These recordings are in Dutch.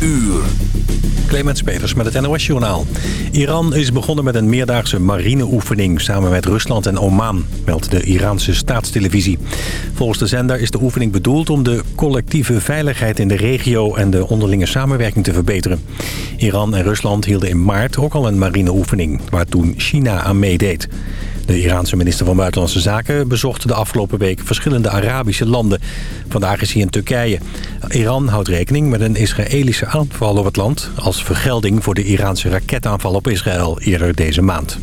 uur. Clemens met het NOS-journaal. Iran is begonnen met een meerdaagse marineoefening samen met Rusland en Oman, meldt de Iraanse staatstelevisie. Volgens de zender is de oefening bedoeld om de collectieve veiligheid in de regio en de onderlinge samenwerking te verbeteren. Iran en Rusland hielden in maart ook al een marineoefening, waar toen China aan meedeed. De Iraanse minister van Buitenlandse Zaken bezocht de afgelopen week verschillende Arabische landen. Vandaag is hij in Turkije. Iran houdt rekening met een Israëlische aanval op het land... als vergelding voor de Iraanse raketaanval op Israël eerder deze maand.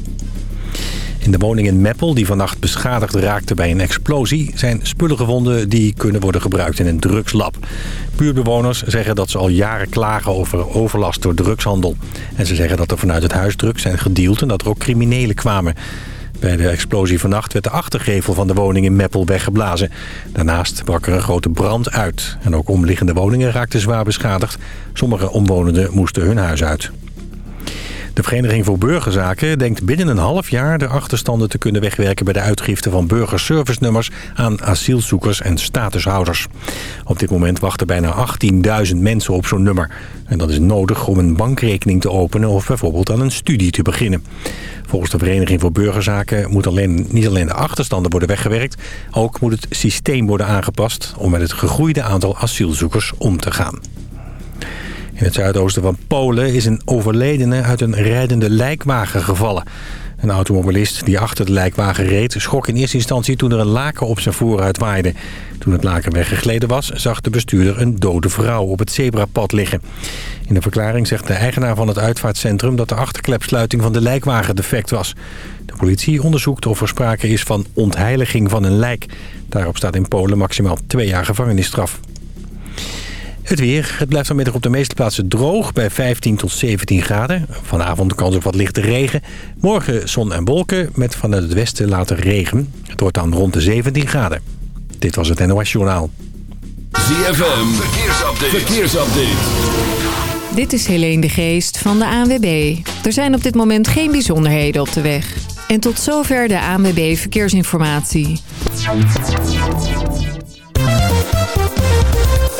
In de woning in Meppel, die vannacht beschadigd raakte bij een explosie... zijn spullen gevonden die kunnen worden gebruikt in een drugslab. Buurbewoners zeggen dat ze al jaren klagen over overlast door drugshandel. En ze zeggen dat er vanuit het huis drugs zijn gedeeld en dat er ook criminelen kwamen. Bij de explosie vannacht werd de achtergevel van de woning in Meppel weggeblazen. Daarnaast brak er een grote brand uit. En ook omliggende woningen raakten zwaar beschadigd. Sommige omwonenden moesten hun huis uit. De Vereniging voor Burgerzaken denkt binnen een half jaar de achterstanden te kunnen wegwerken bij de uitgifte van burgerservice-nummers aan asielzoekers en statushouders. Op dit moment wachten bijna 18.000 mensen op zo'n nummer. En dat is nodig om een bankrekening te openen of bijvoorbeeld aan een studie te beginnen. Volgens de Vereniging voor Burgerzaken moet alleen, niet alleen de achterstanden worden weggewerkt, ook moet het systeem worden aangepast om met het gegroeide aantal asielzoekers om te gaan. In het zuidoosten van Polen is een overledene uit een rijdende lijkwagen gevallen. Een automobilist die achter de lijkwagen reed schrok in eerste instantie toen er een laken op zijn voorruit waaide. Toen het laken weggegleden was, zag de bestuurder een dode vrouw op het zebrapad liggen. In een verklaring zegt de eigenaar van het uitvaartcentrum dat de achterklepsluiting van de lijkwagen defect was. De politie onderzoekt of er sprake is van ontheiliging van een lijk. Daarop staat in Polen maximaal twee jaar gevangenisstraf. Het weer. Het blijft vanmiddag op de meeste plaatsen droog bij 15 tot 17 graden. Vanavond kans op wat lichte regen. Morgen zon en wolken met vanuit het westen later regen. Het wordt dan rond de 17 graden. Dit was het NOS Journaal. ZFM. Verkeersupdate. Verkeersupdate. Dit is Helene de Geest van de ANWB. Er zijn op dit moment geen bijzonderheden op de weg. En tot zover de ANWB Verkeersinformatie.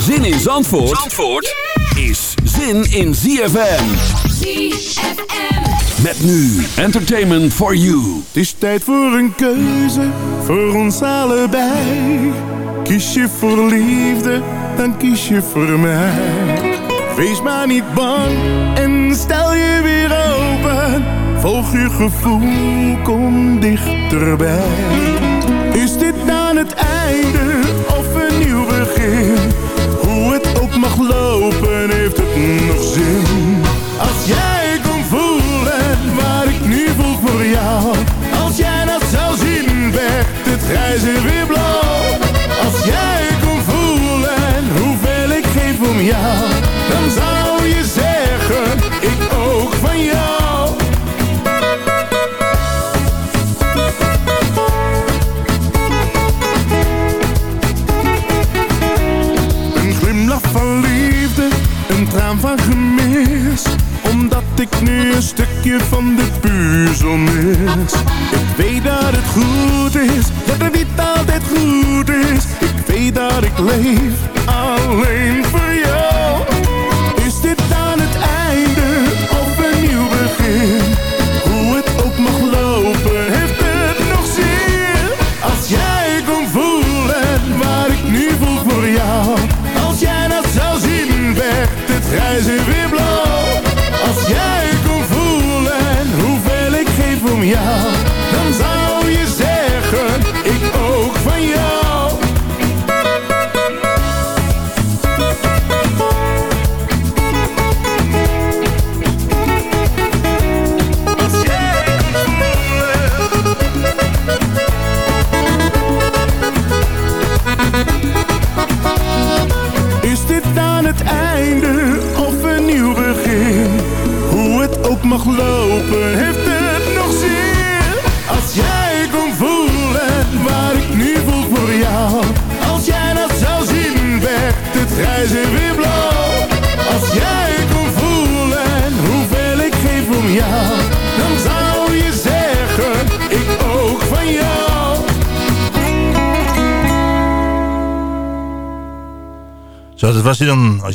Zin in Zandvoort, Zandvoort is zin in ZFM. ZFM. Met nu Entertainment for You. Het is tijd voor een keuze, voor ons allebei. Kies je voor liefde, dan kies je voor mij. Wees maar niet bang en stel je weer open. Volg je gevoel, kom dichterbij. Is dit dan het einde of een nieuw begin? Lopen, heeft het nog zin. Als jij kon voelen wat ik nu voel voor jou. Als jij dat zou zien, werd het grijze weer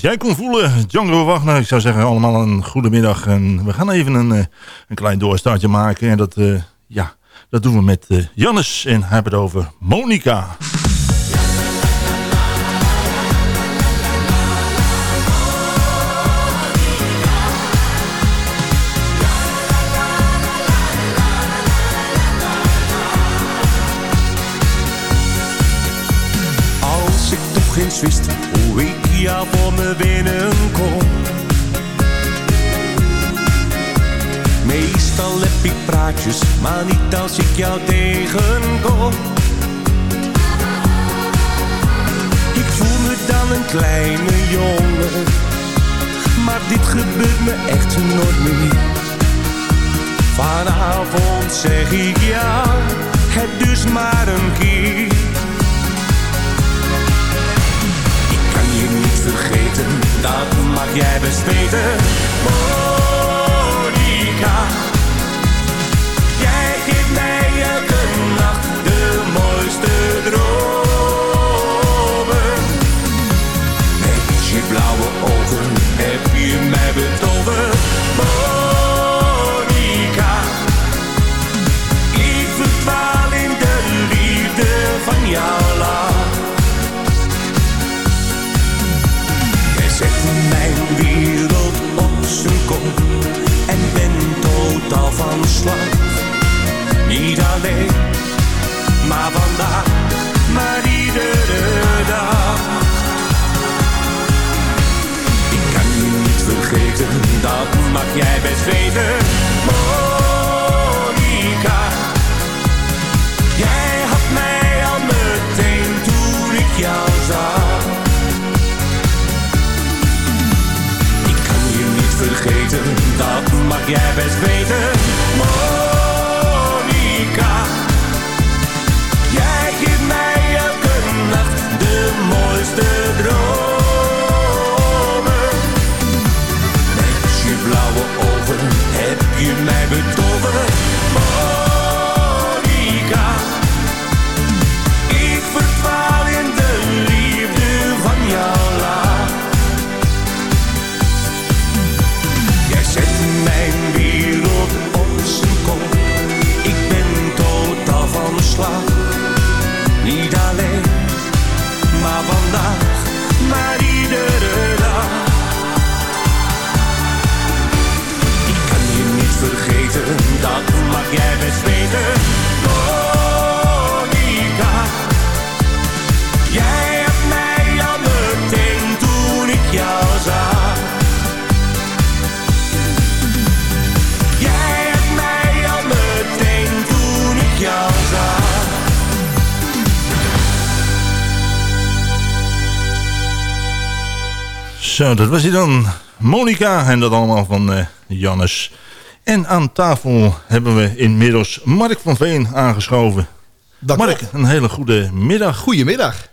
jij kon voelen, Django Wagner. Ik zou zeggen allemaal een goede middag. En we gaan even een, eh, een klein doorstartje maken. En dat, eh, ja, dat doen we met eh, Jannes en hebben het over Monica. Als ik toch eens wist hoe jou voor me binnenkom. Meestal heb ik praatjes, maar niet als ik jou tegenkom. Ik voel me dan een kleine jongen, maar dit gebeurt me echt nooit meer. Vanavond zeg ik ja, het dus maar een keer. Vergeten, dat mag jij best. Monica, jij geeft mij elke nacht de mooiste dromen. Met je blauwe ogen heb je mij betoverd. Monica, ik verdwaal in de liefde van jouw Niet alleen, maar vandaag, maar iedere dag. Ik kan je niet vergeten, dat mag jij best weten. Monica, jij had mij al meteen toen ik jou zag. Ik kan je niet vergeten, dat mag jij best weten. Monica, Zo, dat was hij dan. Monica en dat allemaal van eh Jannes. En aan tafel hebben we inmiddels Mark van Veen aangeschoven. Dat Mark, klopt. een hele goede middag. Goedemiddag.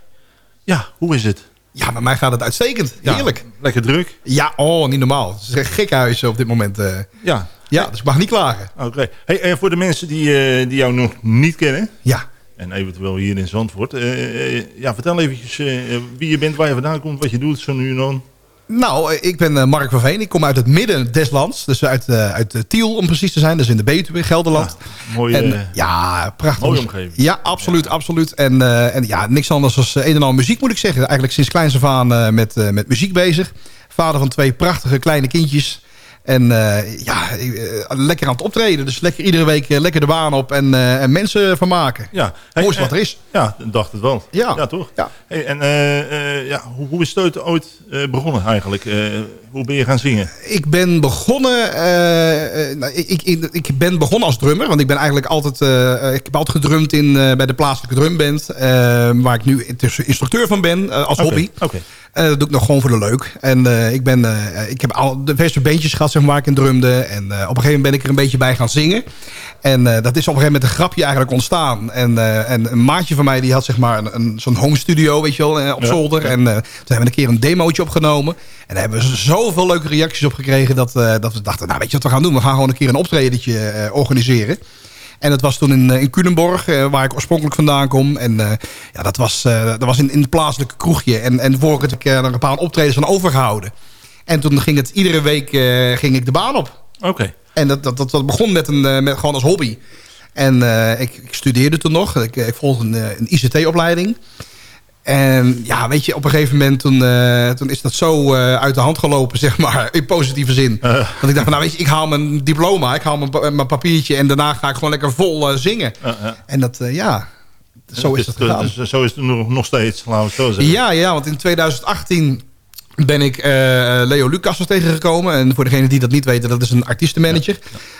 Ja, hoe is het? Ja, met mij gaat het uitstekend. Ja, Heerlijk. Lekker druk? Ja, oh, niet normaal. Het is een gek huis op dit moment. eh. Ja. ja, dus ik mag niet klagen. Oké. Hey, en voor de mensen die, eh, die jou nog niet kennen... Ja. en eventueel hier in Zandvoort... eh, eh, ja, vertel eventjes eh, wie je bent, waar je vandaan komt... wat je doet zo nu en dan. Nou, ik ben eh, Mark van Veen. Ik kom uit het midden des lands. Dus uit, eh, uit eh, Tiel om precies te zijn. Dus in de Betuwe, Gelderland. Mooie, en, ja, prachtig. mooie omgeving. Ja, absoluut, absoluut. En, en ja, niks anders dan een en al muziek moet ik zeggen. Eigenlijk sinds kleins af aan met, met muziek bezig. Vader van twee prachtige kleine kindjes. En eh, ja, eh, lekker aan het optreden. Dus lekker iedere week eh, lekker de baan op en, en mensen vermaken. Ja. Mooiste eh, wat er is. Ja, dacht het wel. Ja. toch? Ja. Hey, en ja, hoe, hoe is het ooit begonnen eigenlijk? Hoe ben je gaan zingen? Ik ben begonnen, nou, ik, ik, ik ben begonnen als drummer. Want ik ben eigenlijk altijd, ik heb altijd gedrumd in, bij de plaatselijke drumband. waar ik nu instructeur van ben, als hobby. Oké. Eh, dat doe ik nog gewoon voor de leuk. En eh, ik, ben, eh, ik heb al de beste beentjes gehad zeg maar, waar ik in drumde. En op een gegeven moment ben ik er een beetje bij gaan zingen. En dat is op een gegeven moment een grapje eigenlijk ontstaan. En, en een maatje van mij die had zeg maar een, een zo'n home studio weet je wel, op zolder. En toen hebben we een keer een demootje opgenomen. En daar hebben we zoveel leuke reacties op gekregen... dat, dat we dachten, nou weet je wat we gaan doen? We gaan gewoon een keer een optredentje organiseren. En dat was toen in, in Culemborg, waar ik oorspronkelijk vandaan kom. En ja, dat was, dat was in, in het plaatselijke kroegje. En, en voor ik er een paar optredens van overgehouden. En toen ging het iedere week ging ik de baan op. Oké. En dat, dat, dat, begon met een, met, gewoon als hobby. En ik, ik, studeerde toen nog. Ik, ik volgde een, een ICT-opleiding. En ja, weet je, op een gegeven moment toen, toen is dat zo uit de hand gelopen, zeg maar, in positieve zin. Uh. Dat ik dacht van, nou weet je, ik haal mijn diploma, ik haal mijn, mijn papiertje en daarna ga ik gewoon lekker vol zingen. En dat, ja, zo is het gegaan. Dus, zo is het nog, nog steeds, laten we zo zeggen. Ja, ja, want in 2018 ben ik uh, Leo Lucas tegengekomen. En voor degenen die dat niet weten, dat is een artiestenmanager.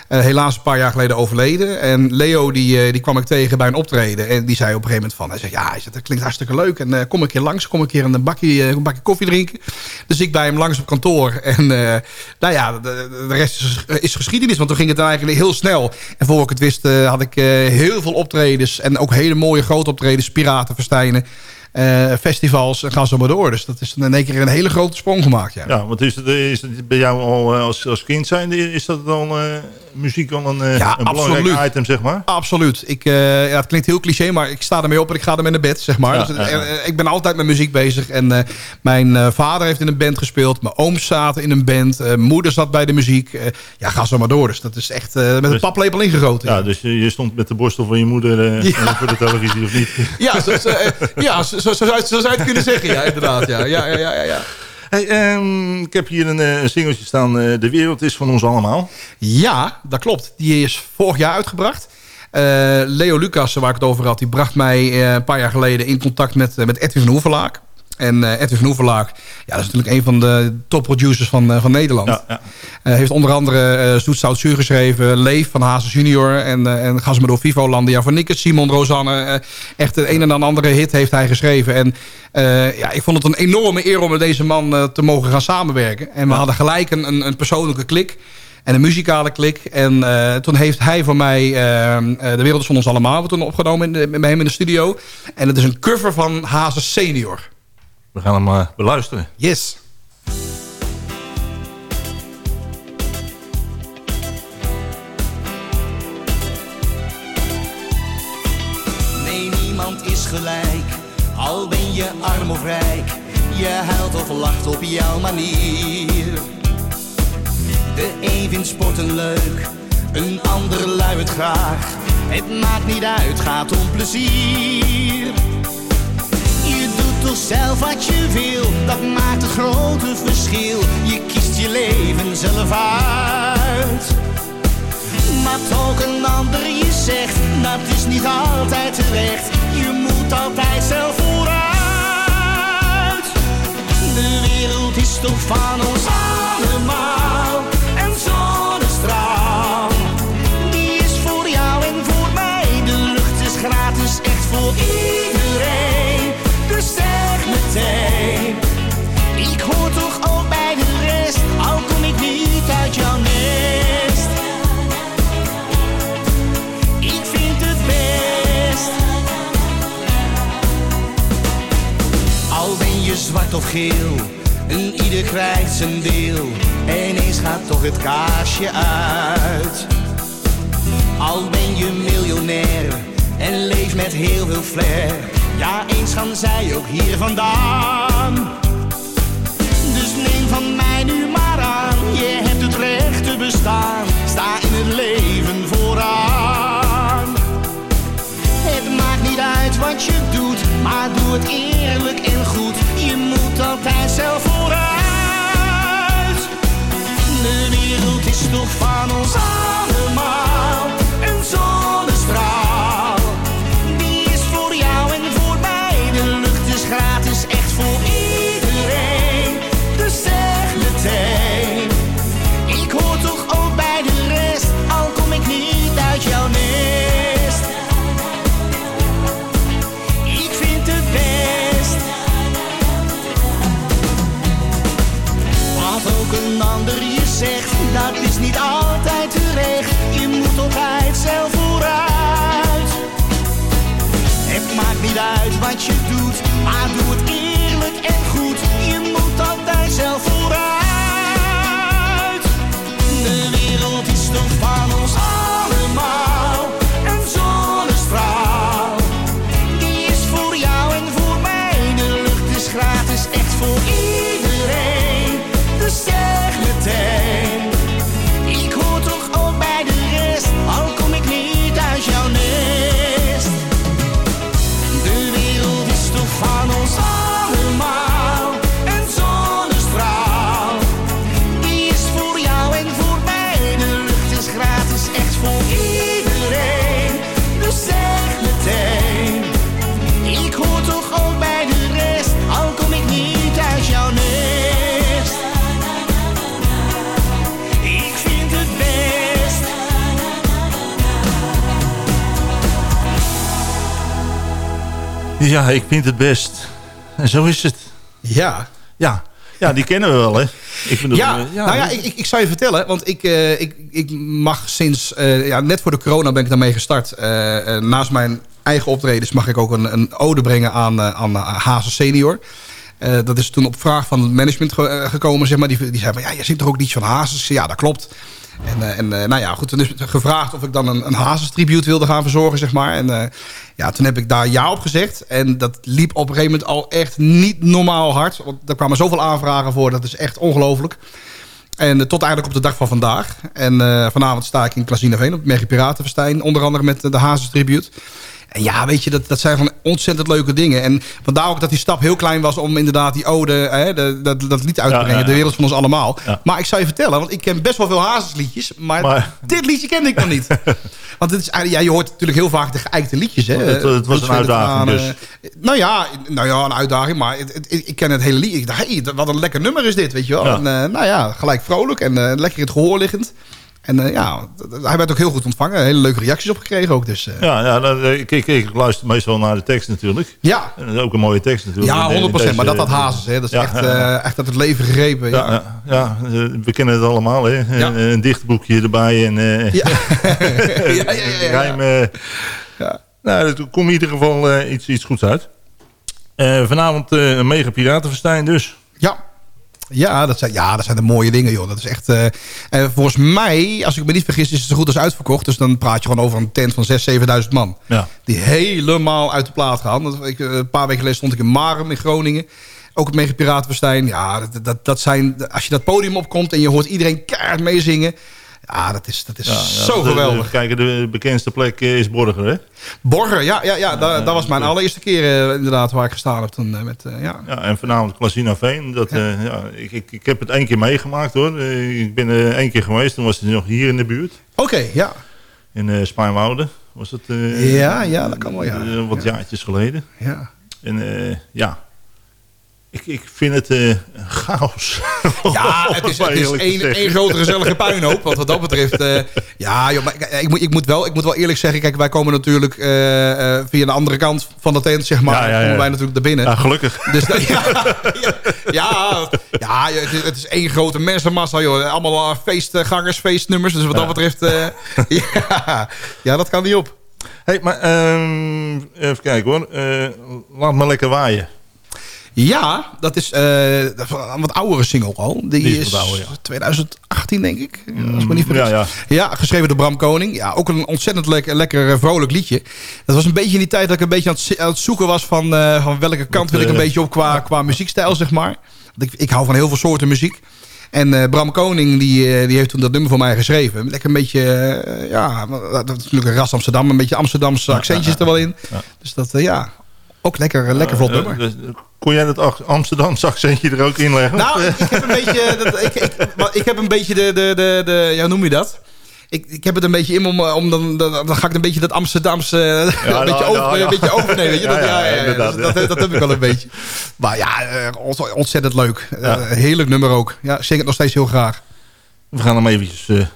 Uh, helaas een paar jaar geleden overleden. En Leo die, uh, die kwam ik tegen bij een optreden. En die zei op een gegeven moment van... Hij zei, ja, dat klinkt hartstikke leuk. En kom een keer langs, kom een keer een bakje, een bakje koffie drinken. Dus ik bij hem langs op kantoor. En nou ja, de, de rest is, is, geschiedenis. Want toen ging het eigenlijk heel snel. En voor ik het wist had ik heel veel optredens. En ook hele mooie grote optredens. Piratenfestijnen. Uh, festivals en gaan zo maar door. Dus dat is in één keer een hele grote sprong gemaakt. Ja, ja want is het, is het bij jou al als, als kind zijn, is dat dan uh, muziek al een, ja, een belangrijk item, zeg maar? Absoluut. Ik, ja, het klinkt heel cliché, maar ik sta ermee op en ik ga ermee naar bed, zeg maar. dus, ik ben altijd met muziek bezig. En mijn vader heeft in een band gespeeld. Mijn ooms zaten in een band. moeder zat bij de muziek. ja, ga zo maar door. Dus dat is echt met dus, een paplepel ingegoten. Ja, dus je, stond met de borstel van je moeder voor de televisie, of niet? Ja, zo, ja zo, zo, zou, je het kunnen zeggen, ja, inderdaad. Ja, ja, ja, ja, ja. Hey, um, ik heb hier een, een singeltje staan. Uh, de wereld is van ons allemaal. Ja, dat klopt. Die is vorig jaar uitgebracht. Uh, Leo Lucas, waar ik het over had, die bracht mij uh, een paar jaar geleden in contact met, met Edwin van Hoevelaak. En uh, Edwin van ja, dat is natuurlijk een van de top producers van, uh, van Nederland. Ja, ja. Uh, heeft onder andere uh, Zoet Zout Zuur geschreven. Leef van Hazes Junior. En, en ga ze maar door Vivo Landia van Nikkes. Simon Rosanne. echt de een en andere hit heeft hij geschreven. En ja, ik vond het een enorme eer om met deze man te mogen gaan samenwerken. En we hadden gelijk een, een, een, persoonlijke klik. En een muzikale klik. En toen heeft hij voor mij De Wereld is van ons allemaal... toen opgenomen in bij hem in de studio. En het is een cover van Hazes Senior. We gaan hem uh, beluisteren. Yes. Nee, niemand is gelijk, al ben je arm of rijk. Je huilt of lacht op jouw manier. De een vindt sporten leuk, een ander luidt graag. Het maakt niet uit, gaat om plezier grote verschil. Je kiest je leven zelf uit. Maar toch een ander je zegt, dat is niet altijd terecht. Je moet altijd zelf vooruit. De wereld is toch van ons allemaal. En zonnestraal, die is voor jou en voor mij. De lucht is gratis, echt voor iedereen. Dus ik zwart of geel, en ieder krijgt zijn deel. En eens gaat toch het kaarsje uit. Al ben je miljonair en leef met heel veel flair ja, eens gaan zij ook hier vandaan. Dus neem van mij nu maar aan, je hebt het recht te bestaan. Sta in het leven wat je doet, maar doe het eerlijk en goed. Je moet altijd zelf vooruit. De wereld is toch van ons allemaal een zonnestraal. dat is niet altijd terecht. Je moet altijd zelf vooruit. Het maakt niet uit wat je doet, maar doe het eerlijk en goed. Je moet altijd zelf Ja, ik vind het best. En zo is het. Ja. Ja, ja die kennen we wel, hè? Ik bedoel, Ja, eh, nou ja, ik, ik, ik zou je vertellen, want ik, eh, ik, ik mag sinds, eh, ja, net voor de corona ben ik daarmee gestart. Naast mijn eigen optredens mag ik ook een, een ode brengen aan, aan Hazen Senior. Dat is toen op vraag van het management ge- gekomen, zeg maar. Die, die zei, maar, ja, je zingt toch ook liedjes van Hazes? Ja, dat klopt. En, eh, en eh, nou ja, goed, toen is gevraagd of ik dan een, een Hazes tribute wilde gaan verzorgen, zeg maar. En eh, ja, toen heb ik daar ja op gezegd. En dat liep op een gegeven moment al echt niet normaal hard. Want er kwamen zoveel aanvragen voor, dat is echt ongelooflijk. En tot eigenlijk op de dag van vandaag. En vanavond sta ik in Casino Veen op Merrie Piratenfestijn. Onder andere met de Hazes Tribute. En ja, weet je, dat, dat zijn gewoon ontzettend leuke dingen. En vandaar ook dat die stap heel klein was om inderdaad die ode, hè, de, dat, dat lied uit te brengen. ja, ja. De wereld van ons allemaal. Ja. Maar ik zou je vertellen, want ik ken best wel veel Hazesliedjes. Maar, Maar- dit liedje kende ik nog niet. want het is, ja, je hoort natuurlijk heel vaak de geëikte liedjes. Hè? Het- het was een uitdaging tranen. Nou ja, nou ja, een uitdaging. Maar het, het- ik ken het hele lied. Ik dacht, hey, wat een lekker nummer is dit, weet je wel. En, eh, nou ja, gelijk vrolijk en eh, lekker in het gehoor liggend. En eh, ja, hij werd ook heel goed ontvangen. Hele leuke reacties op gekregen ook. Dus, eh, Ja, ja dan, eh, ik, ik, ik luister meestal naar de tekst natuurlijk. ja. En dat is ook een mooie tekst natuurlijk. Ja, In de- 100%. in deze- maar dat dat Hazes, hè. Dat is Ja, echt, ja, echt uit het leven gegrepen. Ja. Ja, we kennen het allemaal. Hè? Een, een dichtboekje erbij en Ja. ja, ja, ja, ja. rijm. Nou, er komt in ieder geval iets, iets goeds uit. Vanavond een mega piratenfestijn dus. Ja. Ja dat, zijn, ja, dat zijn de mooie dingen, joh. Dat is echt... en volgens mij, als ik me niet vergis, is het zo goed als uitverkocht. Dus dan praat je gewoon over een tent van 6.000, 7.000 man. Ja. Die helemaal uit de plaat gaan. Dat, ik, eh, een paar weken geleden stond ik in Marum in Groningen. Ook het Mega Piratenfestijn. Ja, dat, dat, dat zijn... Als je dat podium opkomt en je hoort iedereen keihard meezingen... Ja, dat is, dat is Ja, ja, zo geweldig. de- Kijk, de bekendste plek eh, is Borger, hè? Borger, ja, ja, ja dat, dat was mijn allereerste keer eh, inderdaad waar ik gestaan heb. Toen, eh, met, ja. Ja, en vanavond Klasina Veen. Dat, ja. ik, ik, ik heb het één keer meegemaakt, hoor. Ik ben er één keer geweest. Toen was het nog hier in de buurt. Oké, ja. In Spaarnwoude. Was het, Ja, ja, dat kan wel, ja. wat jaartjes geleden. ja. En ja, ik, ik vind het een chaos. Ja, het is, het is één, grote gezellige puinhoop. Want wat dat betreft... eh, ja, joh, maar, kijk, ik, moet, ik, moet wel, ik moet wel eerlijk zeggen... Kijk, wij komen natuurlijk eh, via de andere kant van de tent, zeg maar. Ja, ja, ja. Komen wij natuurlijk naar binnen. Ja, gelukkig. Dus ja, ja, ja, ja, het, is, het is één grote mensenmassa, joh. Allemaal feestgangers, feestnummers. Dus wat dat betreft... ja, ja, dat kan niet op. Hey, maar ehm, even kijken hoor. Laat me lekker waaien. Ja, dat is, eh, een wat oudere single al. Die, Die is is, wat ouder, ja. 2018, denk ik. Als ik me niet vergis. ja, ja. geschreven door Bram Koning. Ja, ook een ontzettend lekker, lekker eh, vrolijk liedje. Dat was een beetje in die tijd dat ik een beetje aan het, aan het zoeken was... van, eh, van welke kant wil ik een beetje op qua, qua muziekstijl, zeg maar. Want ik, ik hou van heel veel soorten muziek. En Bram Koning die, die heeft toen dat nummer voor mij geschreven. Lekker een beetje, ja, dat is natuurlijk een ras Amsterdam. Een beetje Amsterdamse accentjes er wel in. Dus dat, ja, ook lekker, eh, lekker vlot Eh, nummer. dus, kon jij dat Amsterdamse accentje er ook in leggen? Nou, ik, ik heb een beetje, dat, ik, ik, maar ik heb een beetje de, de, de, de, ja, hoe noem je dat? Ik, ik heb het een beetje in om, om dan, dan, dan ga ik een beetje dat Amsterdamse, Ja, een, beetje ja, over, ja. een beetje overnemen. Weet je? Ja, Dat, ja, ja, ja, ja, inderdaad, dus dat, dat heb ik wel een beetje. Maar ja, eh, ont- ontzettend leuk. Ja. Eh, heerlijk nummer ook. Ja, zing het nog steeds heel graag. We gaan hem eventjes eh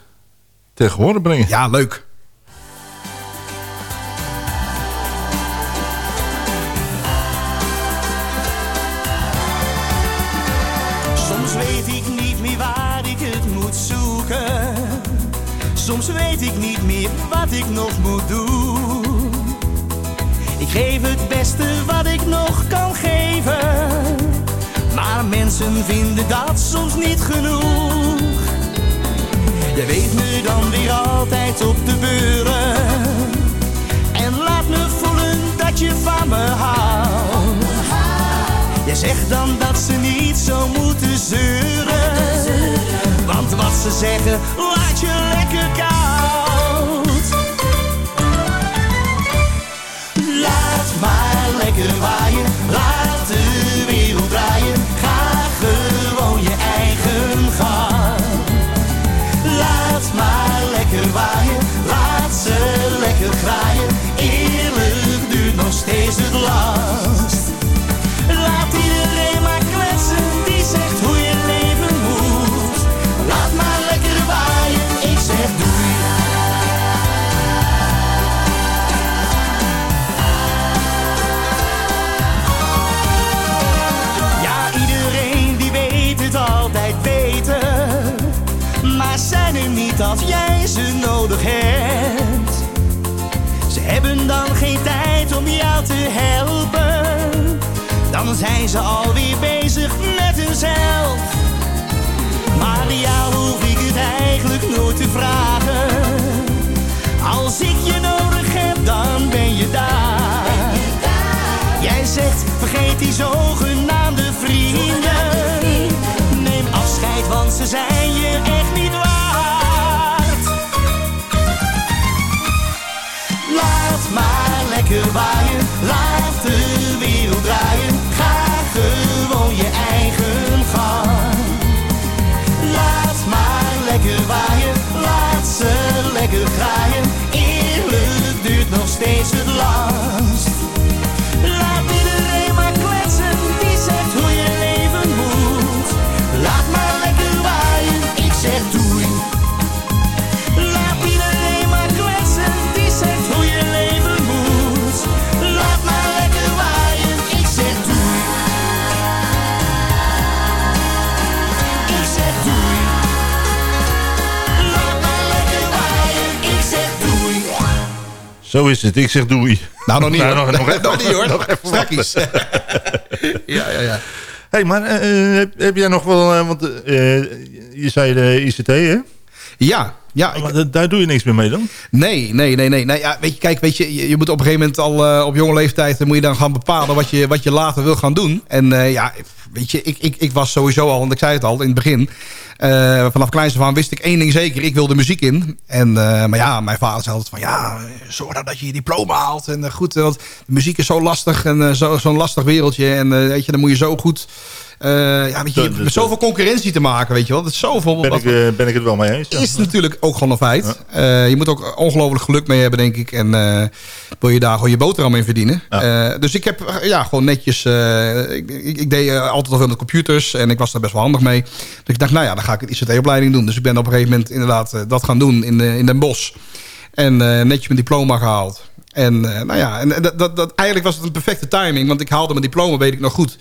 tegen horen brengen. Ja, leuk. Soms weet ik niet meer wat ik nog moet doen. Ik geef het beste wat ik nog kan geven. Maar mensen vinden dat soms niet genoeg. Je weet me dan weer altijd op de beuren. En laat me voelen dat je van me houdt. Je zegt dan dat ze niet zo moeten zeuren. Wat ze zeggen, laat je lekker koud. Laat maar lekker waaien, jij ze nodig hebt. Ze hebben dan geen tijd om jou te helpen. Dan zijn ze alweer bezig met hunzelf. Maar jou hoef ik het eigenlijk nooit te vragen. Als ik je nodig heb, dan ben je daar. Jij zegt, vergeet die zogenaamde vrienden. Neem afscheid, want ze zijn je echt niet waard. Lekker waaien, laat de wereld draaien. Ga gewoon je eigen gang. Laat maar lekker waaien, laat ze lekker graaien. Eerlijk duurt nog steeds het langst. Zo is het, ik zeg doei. Nou, nog niet Nou, hoor. nog- nog even nog niet hoor. nog even Strakkies. ja, ja, ja. hey, maar eh, eh, heb, heb jij nog wel... eh, want eh, je zei de ICT, hè? Ja, ja. ik- da- daar doe je niks meer mee dan? Nee, nee, nee, nee. nee ja, weet je, kijk, weet je, je, je moet op een gegeven moment al eh, op jonge leeftijd... dan moet je dan gaan bepalen wat je, wat je later wil gaan doen. En eh, ja, weet je, ik, ik, ik was sowieso al, want ik zei het al in het begin... eh, vanaf kleins af aan wist ik één ding zeker. Ik wilde muziek in. En, eh, maar ja, mijn vader zei altijd van... ja, zorg nou dat je je diploma haalt. En eh, goed, want de muziek is zo lastig. En zo- zo'n lastig wereldje. En weet je, dan moet je zo goed... ja, weet je, je hebt met zoveel concurrentie te maken, weet je wel. Dat is zoveel... Ben ik, ben ik het wel mee eens? ja. is natuurlijk ook gewoon een feit. Je moet ook ongelooflijk geluk mee hebben, denk ik. En wil je daar gewoon je boterham in verdienen. Ja. Dus ik heb ja, gewoon netjes... ik, ik, ik deed altijd al veel met computers. En ik was daar best wel handig mee. Dus ik dacht, nou ja, dan ga ik een ICT-opleiding doen. Dus ik ben op een gegeven moment inderdaad eh, dat gaan doen in, de, in Den Bosch. En eh, netjes mijn diploma gehaald. En eh, nou ja, en dat, dat, dat, eigenlijk was het een perfecte timing. Want ik haalde mijn diploma, weet ik nog goed.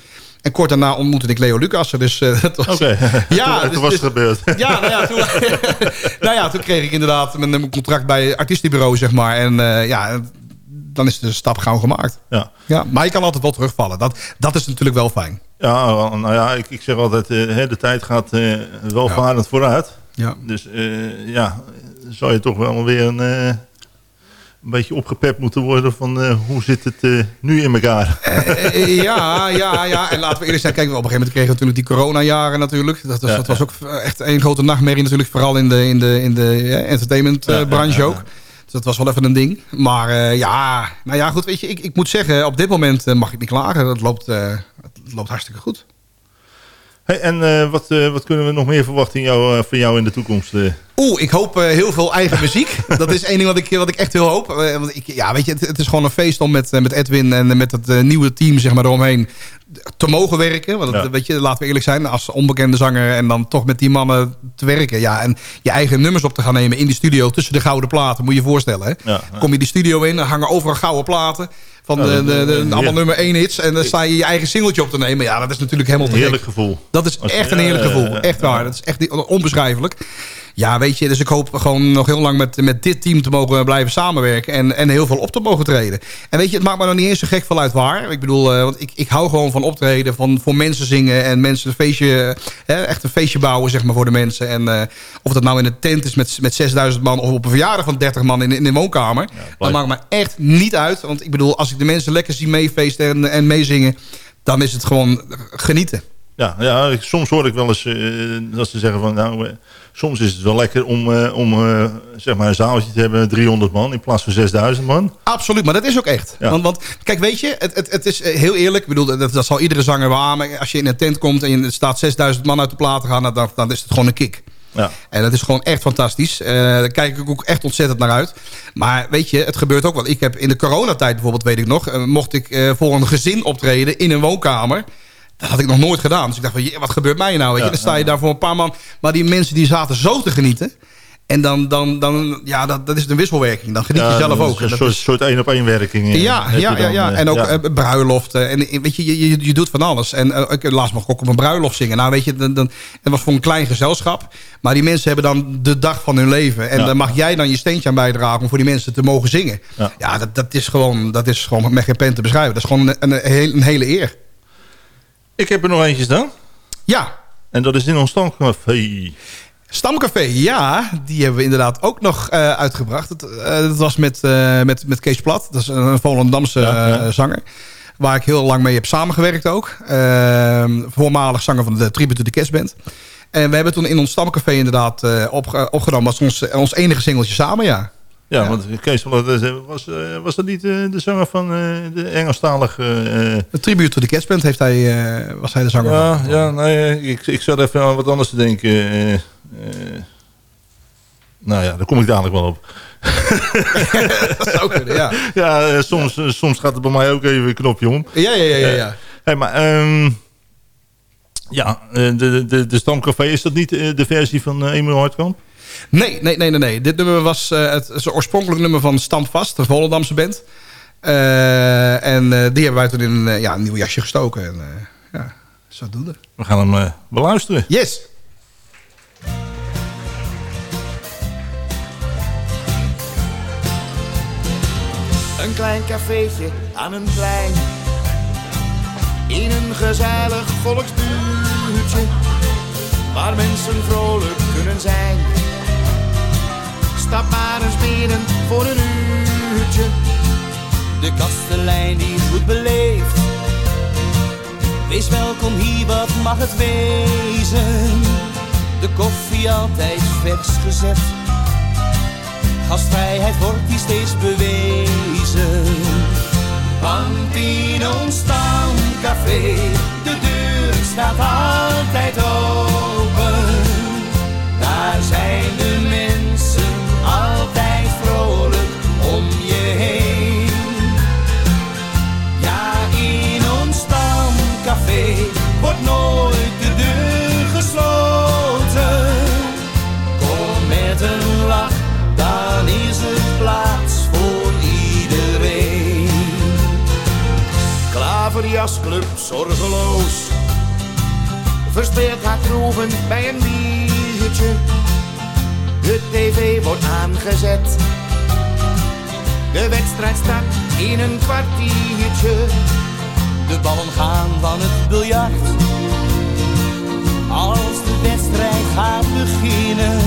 En kort daarna ontmoette ik Leo Lucassen. Dus eh, dat was... Oké, Ja, toen, dus- toen was het dus- gebeurd. Ja, nou ja, toen, nou ja, toen kreeg ik inderdaad mijn, mijn contract bij het artiestenbureau, zeg maar. En eh, ja, dan is de stap gauw gemaakt. Ja. Ja, maar je kan altijd wel terugvallen. Dat, dat is natuurlijk wel fijn. Ja, nou ja, ik, ik zeg altijd, eh, de tijd gaat eh, welvarend vooruit. Ja. Dus eh, ja, zou je toch wel weer een, een beetje opgepept moeten worden van hoe zit het nu in elkaar? Ja, ja, ja. En laten we eerlijk zijn. Kijk, op een gegeven moment kregen we natuurlijk die coronajaren natuurlijk. Dat was, Ja, dat was ook echt een grote nachtmerrie natuurlijk. Vooral in de, in de, in de ja, entertainmentbranche ook. Dus dat was wel even een ding. Maar ja, nou ja, goed. Weet je, ik, ik moet zeggen, op dit moment mag ik niet klagen. Het loopt, het loopt hartstikke goed. Hey, en eh, wat, eh, wat kunnen we nog meer verwachten eh, van jou in de toekomst? Eh? Oeh, ik hoop eh, heel veel eigen muziek. dat is één ding wat ik, wat ik echt heel hoop. Eh, want ik, ja, weet je, het, het is gewoon een feest om met, eh, met Edwin en met het nieuwe team zeg maar, eromheen te mogen werken. Want Ja. weet je, laten we eerlijk zijn, als onbekende zanger en dan toch met die mannen te werken. Ja, en je eigen nummers op te gaan nemen in die studio tussen de gouden platen, moet je je voorstellen. Hè? Ja, ja. Kom je die studio in, dan hangen overal gouden platen. Van de, de, allemaal nummer 1 hits. En dan sta je je eigen singeltje op te nemen. Ja, dat is natuurlijk helemaal te heerlijk gek. gevoel. Dat is echt een heerlijk gevoel. Echt waar. Dat is echt onbeschrijfelijk. Ja, weet je, dus ik hoop gewoon nog heel lang met, met dit team te mogen blijven samenwerken. En, en heel veel op te mogen treden. En weet je, het maakt me nog niet eens zo gek veel uit waar. Ik bedoel, eh, want ik, ik hou gewoon van optreden, van voor mensen zingen en mensen een feestje, echt een feestje bouwen, zeg maar, voor de mensen. En uh, of dat nou in een tent is met, met 6000 man of op een verjaardag van 30 man in, in de woonkamer. dat maakt me echt niet uit. Want ik bedoel, als ik de mensen lekker zie meefeesten en, en meezingen, dan is het gewoon genieten. Ja, ja, soms hoor ik wel eens uh, dat ze zeggen van... nou, soms is het wel lekker om, uh, om zeg maar een zaaltje te hebben... 300 man in plaats van 6000 man. Absoluut, maar dat is ook echt. Ja. Want, want kijk, weet je, het, het, het is heel eerlijk... Ik bedoel, dat, dat zal iedere zanger beamen. Als je in een tent komt en er staat 6000 man uit de platen gaan... dan, dan is het gewoon een kick. Ja. En dat is gewoon echt fantastisch. daar kijk ik ook echt ontzettend naar uit. Maar weet je, het gebeurt ook wel. Ik heb in de coronatijd bijvoorbeeld, weet ik nog... mocht ik voor een gezin optreden in een woonkamer... Dat had ik nog nooit gedaan. Dus ik dacht, van, wat gebeurt mij nou? Weet je? dan sta je daar voor een paar man. Maar die mensen die zaten zo te genieten. En dan, dan, dan ja, dat, dat is een wisselwerking. Dan geniet je zelf ook. Een soort, soort één-op-één werking. Ja, ja, ja, ja. En ook ja. bruiloften. En weet je, je, je, doet van alles. En ik, laatst mocht ik ook op een bruiloft zingen. Nou, weet je, dan, dan, het was voor een klein gezelschap. Maar die mensen hebben dan de dag van hun leven. En dan mag jij dan je steentje aan bijdragen om voor die mensen te mogen zingen. Ja, dat, dat, is gewoon, dat is gewoon met geen pen te beschrijven. Dat is gewoon een, een, een hele eer. Ik heb er nog eentje staan. Ja. En dat is in ons stamcafé. Stamcafé, ja. Die hebben we inderdaad ook nog uh, uitgebracht. Uh, dat was met, uh, met, met Kees Plat. Dat is een Volendamse ja, ja. zanger. Waar ik heel lang mee heb samengewerkt ook. Ehm, voormalig zanger van de Tribute to the Cast Band. En we hebben toen in ons Stamcafé inderdaad op, opgenomen. als ons, ons enige singeltje samen, ja. Ja, ja, want Kees was, was dat niet de zanger van de Engelstalige... De tribute to the Cats Band heeft hij, was hij de zanger ja, van. Ja, nee, ik, ik zat even aan wat anders te denken. Uh, uh, nou ja, daar kom ik dadelijk wel op. dat zou kunnen, ja. Ja, soms, soms gaat het bij mij ook even een knopje om. Ja, ja, ja. ja, ja. Hey, maar... Um, ja, de, de, de Stamcafé, is dat niet de versie van Emil Hartkamp? Nee, nee, nee, nee, nee. Dit nummer was uh, het, het oorspronkelijk nummer van Standvast, de Volendamse band. Uh, en uh, die hebben wij toen in een, ja, een nieuw jasje gestoken. En ja, zodoende. We gaan hem beluisteren. Yes! Een klein cafeetje aan een plein. In een gezellig volksbuurtje. Waar mensen vrolijk kunnen zijn. Stap maar eens binnen voor een uurtje. De kastelein die goed beleefd. Wees welkom hier, wat mag het wezen? De koffie altijd vers gezet. Gastvrijheid wordt hier steeds bewezen. Want in ons stamcafé, de deur staat altijd zorgeloos, verspeelt haar kroegen bij een biertje. De tv wordt aangezet. De wedstrijd start in een kwartiertje. De ballen gaan van het biljart. Als de wedstrijd gaat beginnen.